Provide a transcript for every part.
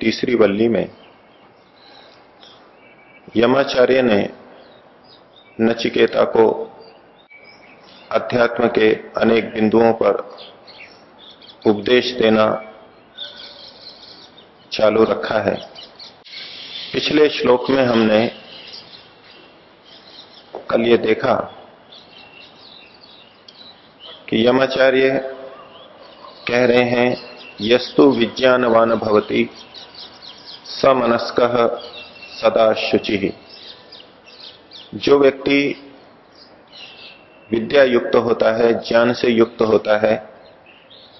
तीसरी वल्ली में यमाचार्य ने नचिकेता को अध्यात्म के अनेक बिंदुओं पर उपदेश देना चालू रखा है। पिछले श्लोक में हमने कल ये देखा कि यमाचार्य कह रहे हैं, यस्तु विज्ञानवान भवती। समनस्क सदा शुचि। जो व्यक्ति विद्या युक्त होता है, ज्ञान से युक्त होता है,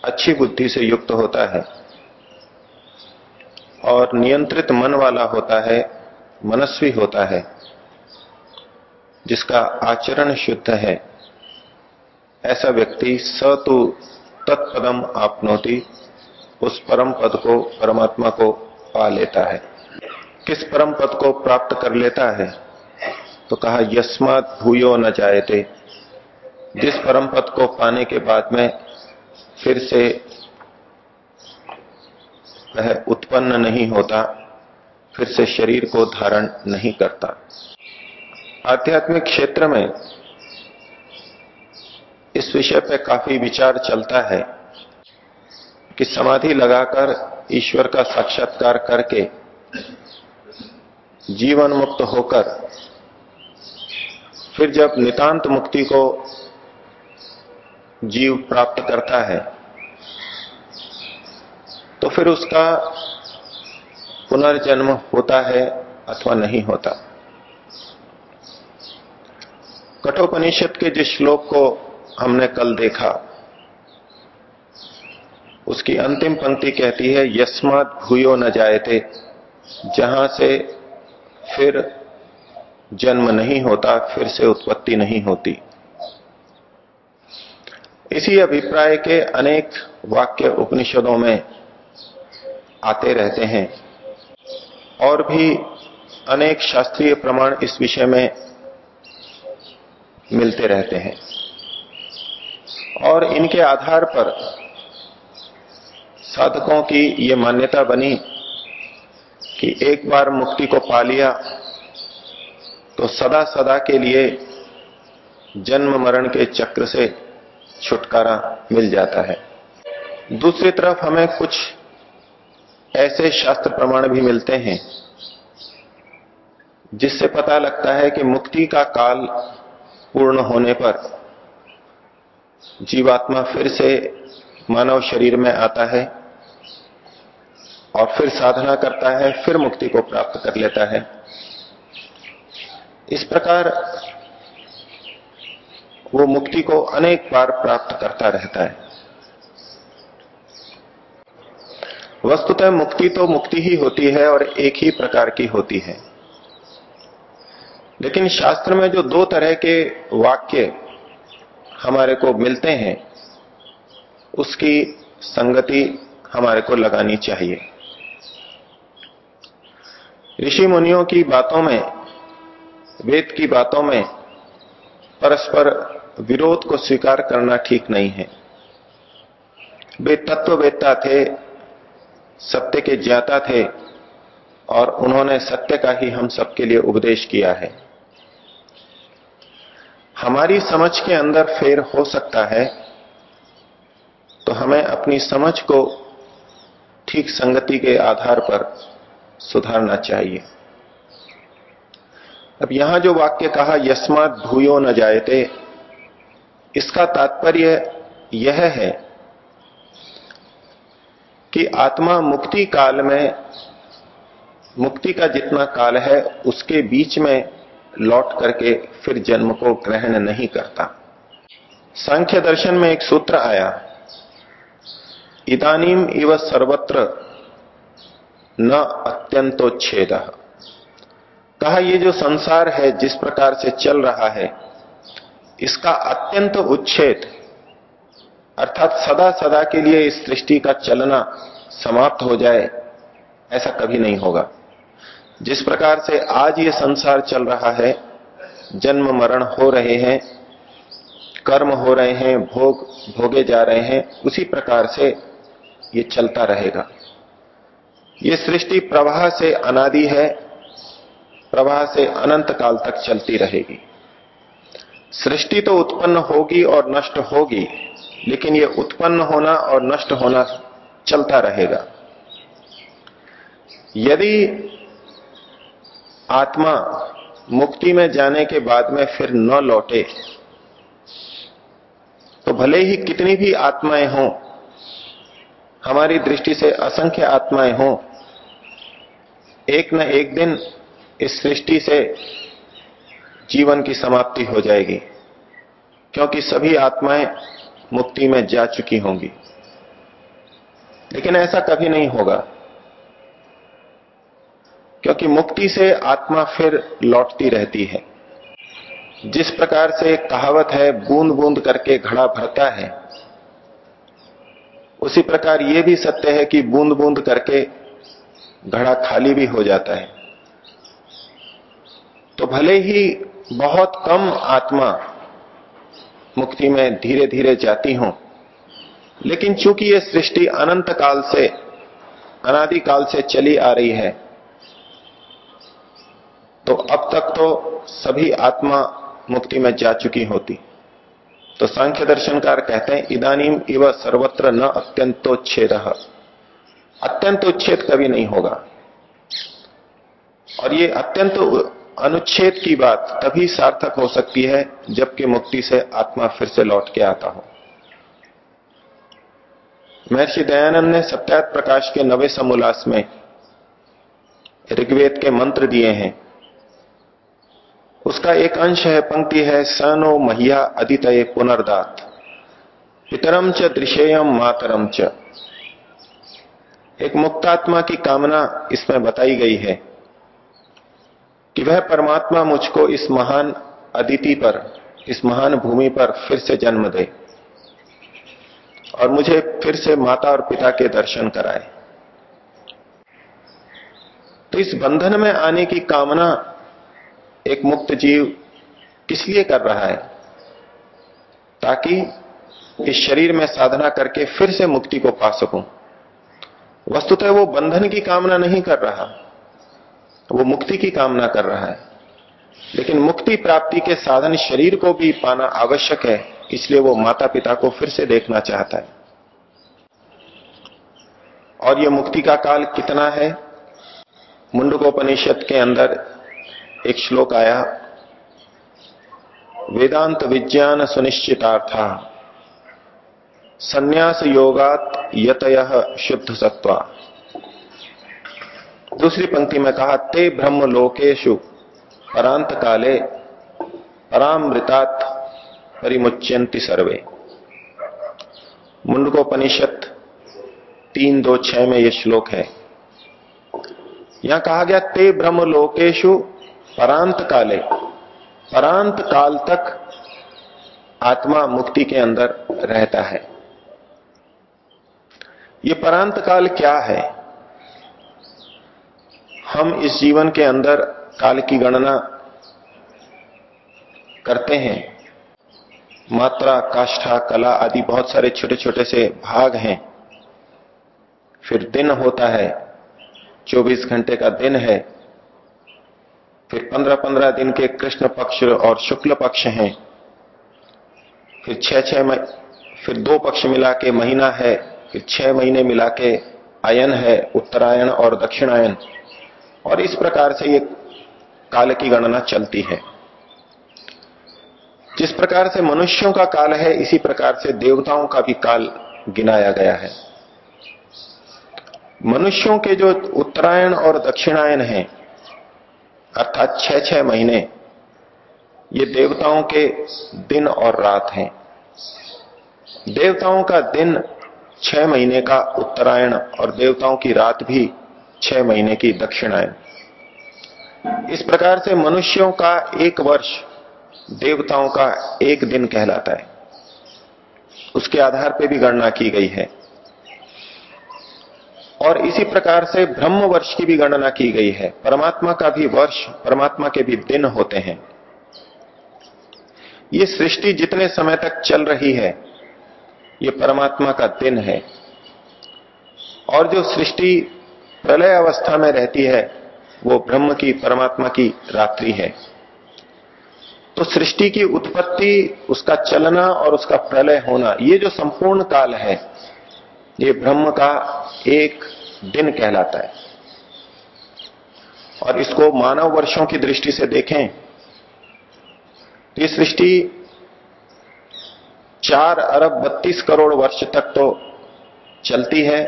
अच्छी बुद्धि से युक्त होता है, और नियंत्रित मन वाला होता है, मनस्वी होता है, जिसका आचरण शुद्ध है, ऐसा व्यक्ति स तो तत्पदम आपनोति, उस परम पद को, परमात्मा को पा लेता है। किस परम पद को प्राप्त कर लेता है? तो कहा, यस्मात भूयो न जायते। जिस परम पद को पाने के बाद में फिर से वह उत्पन्न नहीं होता, फिर से शरीर को धारण नहीं करता। आध्यात्मिक क्षेत्र में इस विषय पर काफ़ी विचार चलता है। कि समाधि लगाकर ईश्वर का साक्षात्कार करके जीवन मुक्त होकर फिर जब नितांत मुक्ति को जीव प्राप्त करता है तो फिर उसका पुनर्जन्म होता है अथवा नहीं होता। कठोपनिषद के जिस श्लोक को हमने कल देखा उसकी अंतिम पंक्ति कहती है यस्मात भूयो न जाए थे जहाँ से फिर जन्म नहीं होता, फिर से उत्पत्ति नहीं होती। इसी अभिप्राय के अनेक वाक्य उपनिषदों में आते रहते हैं। और भी अनेक शास्त्रीय प्रमाण इस विषय में मिलते रहते हैं। और इनके आधार पर साधकों की ये मान्यता बनी कि एक बार मुक्ति को पा लिया तो सदा सदा के लिए जन्म मरण के चक्र से छुटकारा मिल जाता है। दूसरी तरफ़ हमें कुछ ऐसे शास्त्र प्रमाण भी मिलते हैं, जिससे पता लगता है कि मुक्ति का काल पूर्ण होने पर जीवात्मा फिर से मानव शरीर में आता है। और फिर साधना करता है, फिर मुक्ति को प्राप्त कर लेता है। इस प्रकार वो मुक्ति को अनेक बार प्राप्त करता रहता है। वस्तुतः मुक्ति तो मुक्ति ही होती है और एक ही प्रकार की होती है। लेकिन शास्त्र में जो दो तरह के वाक्य हमारे को मिलते हैं, उसकी संगति हमारे को लगानी चाहिए। ऋषि मुनियों की बातों में, वेद की बातों में परस्पर विरोध को स्वीकार करना ठीक नहीं है। वे तत्ववेत्ता थे, सत्य के ज्ञाता थे और उन्होंने सत्य का ही हम सबके लिए उपदेश किया है। हमारी समझ के अंदर फेर हो सकता है तो हमें अपनी समझ को ठीक संगति के आधार पर सुधारना चाहिए। अब यहाँ जो वाक्य कहा, यस्मात भूयो न जायते, इसका तात्पर्य यह है कि आत्मा मुक्ति काल में, मुक्ति का जितना काल है, उसके बीच में लौट करके फिर जन्म को ग्रहण नहीं करता। सांख्य दर्शन में एक सूत्र आया, इदानीम इव सर्वत्र न अत्यंतोच्छेद कहा, ये जो संसार है, जिस प्रकार से चल रहा है, इसका अत्यंत उच्छेद, अर्थात सदा सदा के लिए इस सृष्टि का चलना समाप्त हो जाए, ऐसा कभी नहीं होगा। जिस प्रकार से आज ये संसार चल रहा है, जन्म मरण हो रहे हैं, कर्म हो रहे हैं, भोग, भोगे जा रहे हैं, उसी प्रकार से ये चलता रहेगा। ये सृष्टि प्रवाह से अनादि है, प्रवाह से अनंत काल तक चलती रहेगी। सृष्टि तो उत्पन्न होगी और नष्ट होगी, लेकिन ये उत्पन्न होना और नष्ट होना चलता रहेगा। यदि आत्मा मुक्ति में जाने के बाद में फिर न लौटे तो भले ही कितनी भी आत्माएँ हों, हमारी दृष्टि से असंख्य आत्माएँ हों एक न एक दिन इस सृष्टि से जीवन की समाप्ति हो जाएगी, क्योंकि सभी आत्माएँ मुक्ति में जा चुकी होंगी। लेकिन ऐसा कभी नहीं होगा, क्योंकि मुक्ति से आत्मा फिर लौटती रहती है। जिस प्रकार से कहावत है, बूंद बूंद करके घड़ा भरता है, उसी प्रकार यह भी सत्य है कि बूंद बूंद करके घड़ा खाली भी हो जाता है। तो भले ही बहुत कम आत्मा मुक्ति में धीरे धीरे जाती हो, लेकिन चूँकि यह सृष्टि अनंत काल से, अनादि काल से चली आ रही है तो अब तक तो सभी आत्मा मुक्ति में जा चुकी होती। तो सांख्य दर्शनकार कहते हैं, इदानीम इव सर्वत्र न अत्यंतोच्छेद अत्यंतोच्छेद कभी नहीं होगा। और ये अत्यंत अनुच्छेद की बात तभी सार्थक हो सकती है जबकि मुक्ति से आत्मा फिर से लौट के आता हो। महर्षि दयानंद ने सत्यात प्रकाश के नवे समोल्लास में ऋग्वेद के मंत्र दिए हैं। उसका एक अंश है, पंक्ति है, सनो महिया अदितय पुनर्दात। पितरम च दृश्यम मातरम च। एक मुक्तात्मा की कामना इसमें बताई गई है कि वह परमात्मा मुझको इस महान अदिति पर, इस महान भूमि पर फिर से जन्म दे और मुझे फिर से माता और पिता के दर्शन कराए। तो इस बंधन में आने की कामना एक मुक्त जीव किस लिए कर रहा है? ताकि इस शरीर में साधना करके फिर से मुक्ति को पा सकूँ। वस्तुतः वो बंधन की कामना नहीं कर रहा। वो मुक्ति की कामना कर रहा है। लेकिन मुक्ति प्राप्ति के साधन शरीर को भी पाना आवश्यक है, इसलिए वो माता पिता को फिर से देखना चाहता है। और ये मुक्ति का काल कितना है? मुंडकोपनिषद के अंदर एक श्लोक आया, वेदांत विज्ञान सुनिश्चितार्था। संन्यास योगात यतय शुद्ध सत्वा दूसरी पंक्ति में कहा, ते ब्रह्म लोकेशु परांत काले परामृतात परिमुच्यंति सर्वे। मुंडकोपनिषद तीन दो छह में यह श्लोक है। यहाँ कहा गया, ते ब्रह्म लोकेशु परांत काले परांत काल तक आत्मा मुक्ति के अंदर रहता है। ये परांत काल क्या है? हम इस जीवन के अंदर काल की गणना करते हैं। मात्रा, काष्ठा, कला आदि बहुत सारे छोटे छोटे से भाग हैं। फिर दिन होता है 24 घंटे का दिन है। फिर 15-15 दिन के कृष्ण पक्ष और शुक्ल पक्ष हैं। फिर छह छह फिर दो पक्ष मिला के महीना है। फिर छह महीने मिला के आयन है, उत्तरायण और दक्षिणायन। और इस प्रकार से ये काल की गणना चलती है। जिस प्रकार से मनुष्यों का काल है, इसी प्रकार से देवताओं का भी काल गिनाया गया है। मनुष्यों के जो उत्तरायण और दक्षिणायन है, अर्थात छह छह महीने, ये देवताओं के दिन और रात हैं। देवताओं का दिन छह महीने का उत्तरायण और देवताओं की रात भी छह महीने की दक्षिणायन। इस प्रकार से मनुष्यों का एक वर्ष देवताओं का एक दिन कहलाता है। उसके आधार पर भी गणना की गई है। और इसी प्रकार से ब्रह्म वर्ष की भी गणना की गई है। परमात्मा का भी वर्ष, परमात्मा के भी दिन होते हैं। ये सृष्टि जितने समय तक चल रही है ये परमात्मा का दिन है। और जो सृष्टि प्रलय अवस्था में रहती है, वो ब्रह्म की, परमात्मा की रात्रि है। तो सृष्टि की उत्पत्ति, उसका चलना और उसका प्रलय होना, ये जो संपूर्ण काल है, ये ब्रह्म का एक दिन कहलाता है। और इसको मानव वर्षों की दृष्टि से देखें तो ये सृष्टि चार अरब बत्तीस करोड़ वर्ष तक तो चलती है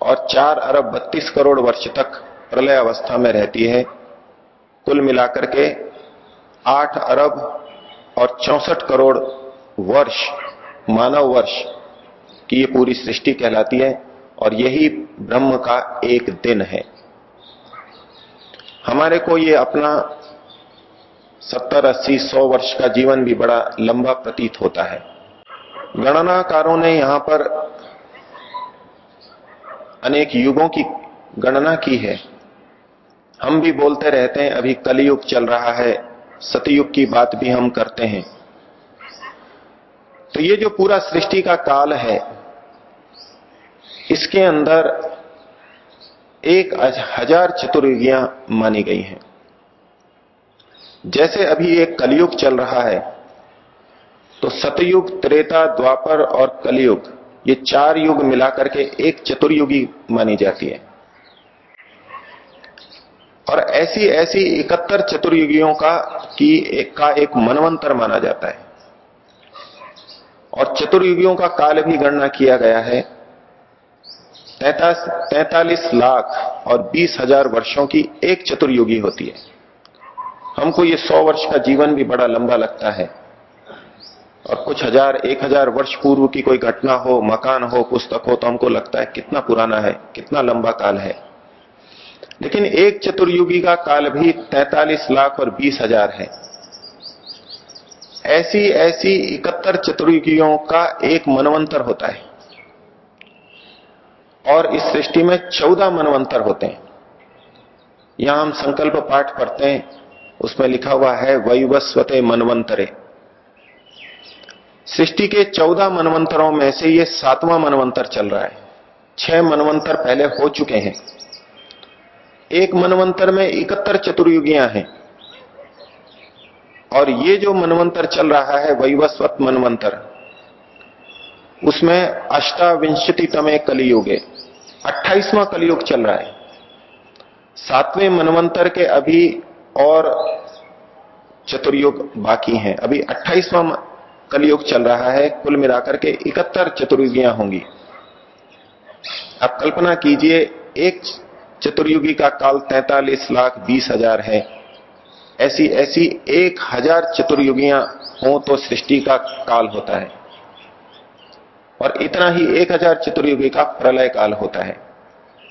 और चार अरब बत्तीस करोड़ वर्ष तक प्रलय अवस्था में रहती है। कुल मिलाकर के आठ अरब और चौसठ करोड़ वर्ष, मानव वर्ष की ये पूरी सृष्टि कहलाती है और यही ब्रह्म का एक दिन है। हमारे को ये अपना सत्तर, अस्सी, सौ वर्ष का जीवन भी बड़ा लंबा प्रतीत होता है। गणनाकारों ने यहाँ पर अनेक युगों की गणना की है। हम भी बोलते रहते हैं, अभी कलयुग चल रहा है, सतयुग की बात भी हम करते हैं। तो ये जो पूरा सृष्टि का काल है, इसके अंदर एक हज़ार चतुर्युगियाँ मानी गई हैं। जैसे अभी एक कलयुग चल रहा है तो सतयुग, त्रेता, द्वापर और कलयुग, ये चार युग मिलाकर के एक चतुर्युगी मानी जाती है। और ऐसी ऐसी इकहत्तर चतुर्युगियों का, की एक, का एक मनवंतर माना जाता है। और चतुर्युगियों का काल भी गणना किया गया है। तैतालीस लाख और बीस हज़ार वर्षों की एक चतुर्युगी होती है। हमको ये सौ वर्ष का जीवन भी बड़ा लंबा लगता है। और कुछ हज़ार, एक हज़ार वर्ष पूर्व की कोई घटना हो, मकान हो, पुस्तक हो तो हमको लगता है कितना पुराना है, कितना लंबा काल है। लेकिन एक चतुर्युगी का काल भी तैतालीस लाख और बीस हज़ार है। ऐसी ऐसी इकहत्तर चतुर्युगियों का एक मनवंतर होता है। और इस सृष्टि में चौदह मनवंतर होते हैं। यहाँ हम संकल्प पाठ पढ़ते हैं। उसमें लिखा हुआ है, वैवस्वते मनवंतरे। सृष्टि के चौदह मनवंतरों में से ये सातवां मनवंतर चल रहा है। छह मनवंतर पहले हो चुके हैं। एक मनवंतर में इकहत्तर चतुर्युगियाँ हैं। और ये जो मनवंतर चल रहा है, वैवस्वत मनवंतर, उसमें अष्टाविंशति तमे कलियुगे, अट्ठाईसवां कलियुग चल रहा है। सातवें मनवंतर के अभी और चतुर्युग बाकी हैं। अभी अट्ठाईसवां कलयुग चल रहा है। कुल मिलाकर के इकहत्तर चतुर्युगियाँ होंगी। आप कल्पना कीजिए, एक चतुर्युगी का काल तैतालीस लाख बीस हज़ार है। ऐसी ऐसी एक हज़ार चतुर्युगियाँ हो तो सृष्टि का काल होता है। और इतना ही एक हज़ार चतुर्युगी का प्रलय काल होता है।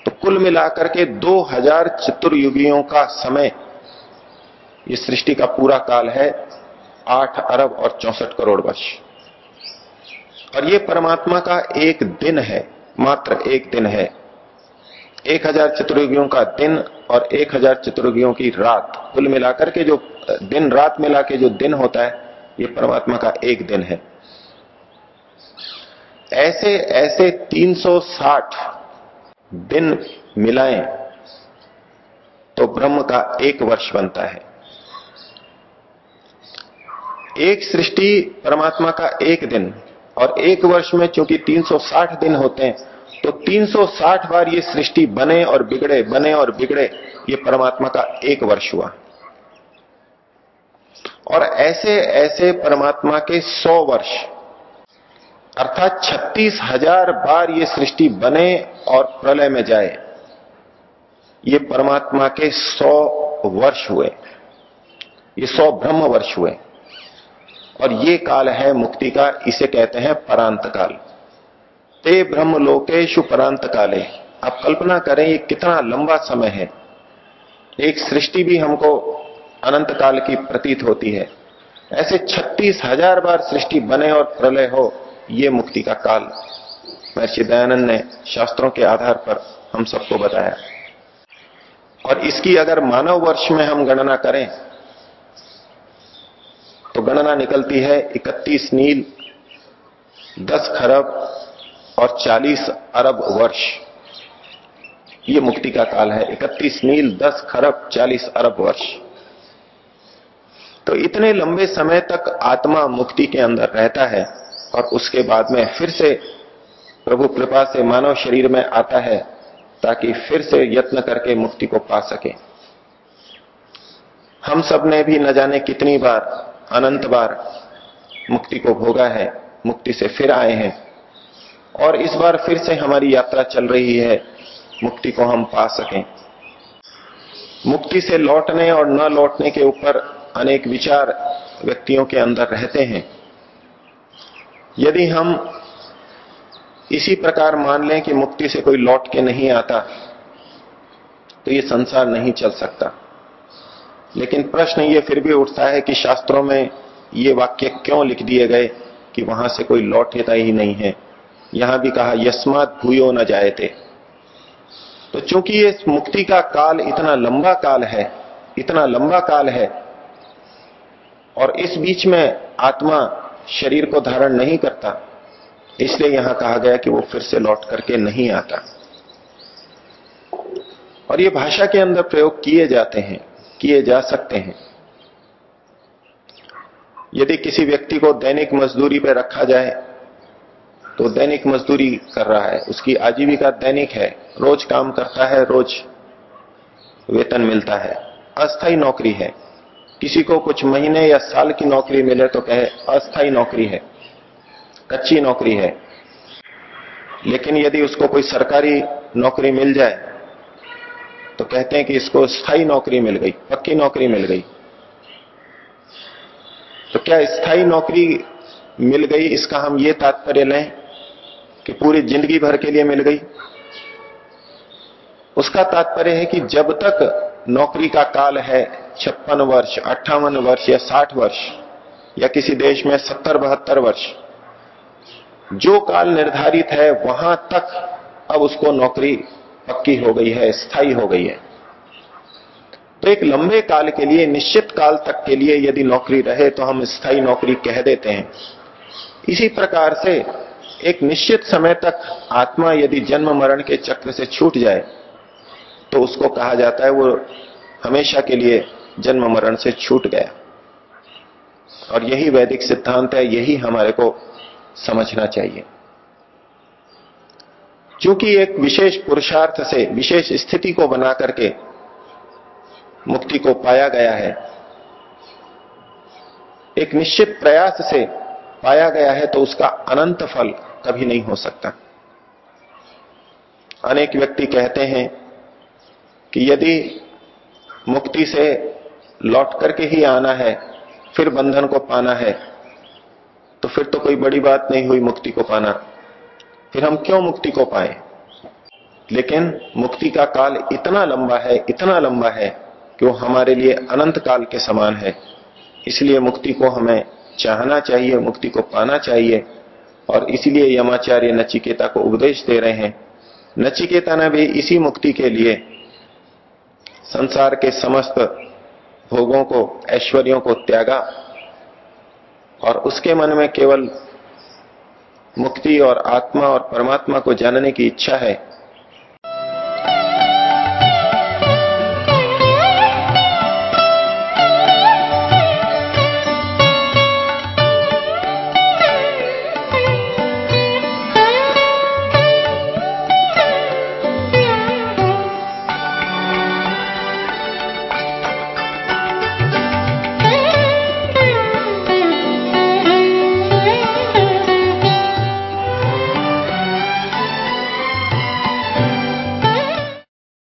तो कुल मिलाकर के दो हज़ार चतुर्युगियों का समय ये सृष्टि का पूरा काल है आठ अरब और चौसठ करोड़ वर्ष। और ये परमात्मा का एक दिन है, मात्र एक दिन है। एक हज़ार चतुर्युगियों का दिन और एक हज़ार चतुर्युगियों की रात, कुल मिलाकर के जो, दिन रात मिला के जो दिन होता है, ये परमात्मा का एक दिन है। ऐसे ऐसे 360 दिन मिलाएँ तो ब्रह्म का एक वर्ष बनता है। एक सृष्टि परमात्मा का एक दिन, और एक वर्ष में चूँकि 360 दिन होते हैं तो 360 बार ये सृष्टि बने और बिगड़े, बने और बिगड़े, ये परमात्मा का एक वर्ष हुआ। और ऐसे ऐसे परमात्मा के 100 वर्ष, अर्थात छत्तीस हज़ार बार ये सृष्टि बने और प्रलय में जाए, ये परमात्मा के 100 वर्ष हुए, ये 100 ब्रह्म वर्ष हुए। और ये काल है मुक्ति का, इसे कहते हैं परांत काल ते ब्रह्म लोकेशु परांत काले आप कल्पना करें ये कितना लंबा समय है। एक सृष्टि भी हमको अनंत काल की प्रतीत होती है। ऐसे छत्तीस हज़ार बार सृष्टि बने और प्रलय हो, ये मुक्ति का काल। महर्षि दयानंद ने शास्त्रों के आधार पर हम सबको बताया। और इसकी अगर मानव वर्ष में हम गणना करें तो गणना निकलती है 31 नील 10 खरब और 40 अरब वर्ष। ये मुक्ति का काल है। 31 नील 10 खरब 40 अरब वर्ष। तो इतने लंबे समय तक आत्मा मुक्ति के अंदर रहता है और उसके बाद में फिर से प्रभु कृपा से मानव शरीर में आता है ताकि फिर से यत्न करके मुक्ति को पा सके। हम सबने भी न जाने कितनी बार अनंत बार मुक्ति को भोगा है, मुक्ति से फिर आए हैं। और इस बार फिर से हमारी यात्रा चल रही है, मुक्ति को हम पा सकें। मुक्ति से लौटने और न लौटने के ऊपर अनेक विचार व्यक्तियों के अंदर रहते हैं। यदि हम इसी प्रकार मान लें कि मुक्ति से कोई लौट के नहीं आता तो ये संसार नहीं चल सकता। लेकिन प्रश्न ये फिर भी उठता है कि शास्त्रों में ये वाक्य क्यों लिख दिए गए कि वहाँ से कोई लौटेता ही नहीं है? यहाँ भी कहा, यस्मात भूयो न जाए थे तो चूँकि ये मुक्ति का काल इतना लंबा काल है, इतना लंबा काल है, और इस बीच में आत्मा शरीर को धारण नहीं करता, इसलिए यहाँ कहा गया कि वो फिर से लौट करके नहीं आता। और ये भाषा के अंदर प्रयोग किए जाते हैं। किए जा सकते हैं। यदि किसी व्यक्ति को दैनिक मजदूरी पर रखा जाए तो दैनिक मजदूरी कर रहा है। उसकी आजीविका दैनिक है। रोज काम करता है, रोज वेतन मिलता है। अस्थाई नौकरी है। किसी को कुछ महीने या साल की नौकरी मिले तो कहे अस्थाई नौकरी है। कच्ची नौकरी है। लेकिन यदि उसको कोई सरकारी नौकरी मिल जाए तो कहते हैं कि इसको स्थायी नौकरी मिल गई, पक्की नौकरी मिल गई। तो क्या स्थायी नौकरी मिल गई? इसका हम ये तात्पर्य लें कि पूरी ज़िंदगी भर के लिए मिल गई। उसका तात्पर्य है कि जब तक नौकरी का काल है, छप्पन वर्ष, अट्ठावन वर्ष या साठ वर्ष, या किसी देश में सत्तर, बहत्तर वर्ष, जो काल निर्धारित है, वहाँ तक अब उसको नौकरी पक्की हो गई है, स्थायी हो गई है। तो एक लंबे काल के लिए, निश्चित काल तक के लिए यदि नौकरी रहे तो हम स्थायी नौकरी कह देते हैं। इसी प्रकार से एक निश्चित समय तक आत्मा यदि जन्म मरण के चक्र से छूट जाए तो उसको कहा जाता है वो हमेशा के लिए जन्म मरण से छूट गया। और यही वैदिक सिद्धांत है, यही हमारे को समझना चाहिए। क्योंकि एक विशेष पुरुषार्थ से, विशेष स्थिति को बना करके मुक्ति को पाया गया है। एक निश्चित प्रयास से पाया गया है तो उसका अनंत फल कभी नहीं हो सकता। अनेक व्यक्ति कहते हैं कि यदि मुक्ति से लौट करके ही आना है, फिर बंधन को पाना है तो फिर तो कोई बड़ी बात नहीं हुई मुक्ति को पाना। फिर हम क्यों मुक्ति को पाए? लेकिन मुक्ति का काल इतना लंबा है, इतना लंबा है कि वो हमारे लिए अनंत काल के समान है। इसलिए मुक्ति को हमें चाहना चाहिए, मुक्ति को पाना चाहिए और इसलिए यमाचार्य नचिकेता को उपदेश दे रहे हैं। नचिकेता ने भी इसी मुक्ति के लिए संसार के समस्त भोगों को, ऐश्वर्यों को त्यागा और उसके मन में केवल मुक्ति और आत्मा और परमात्मा को जानने की इच्छा है।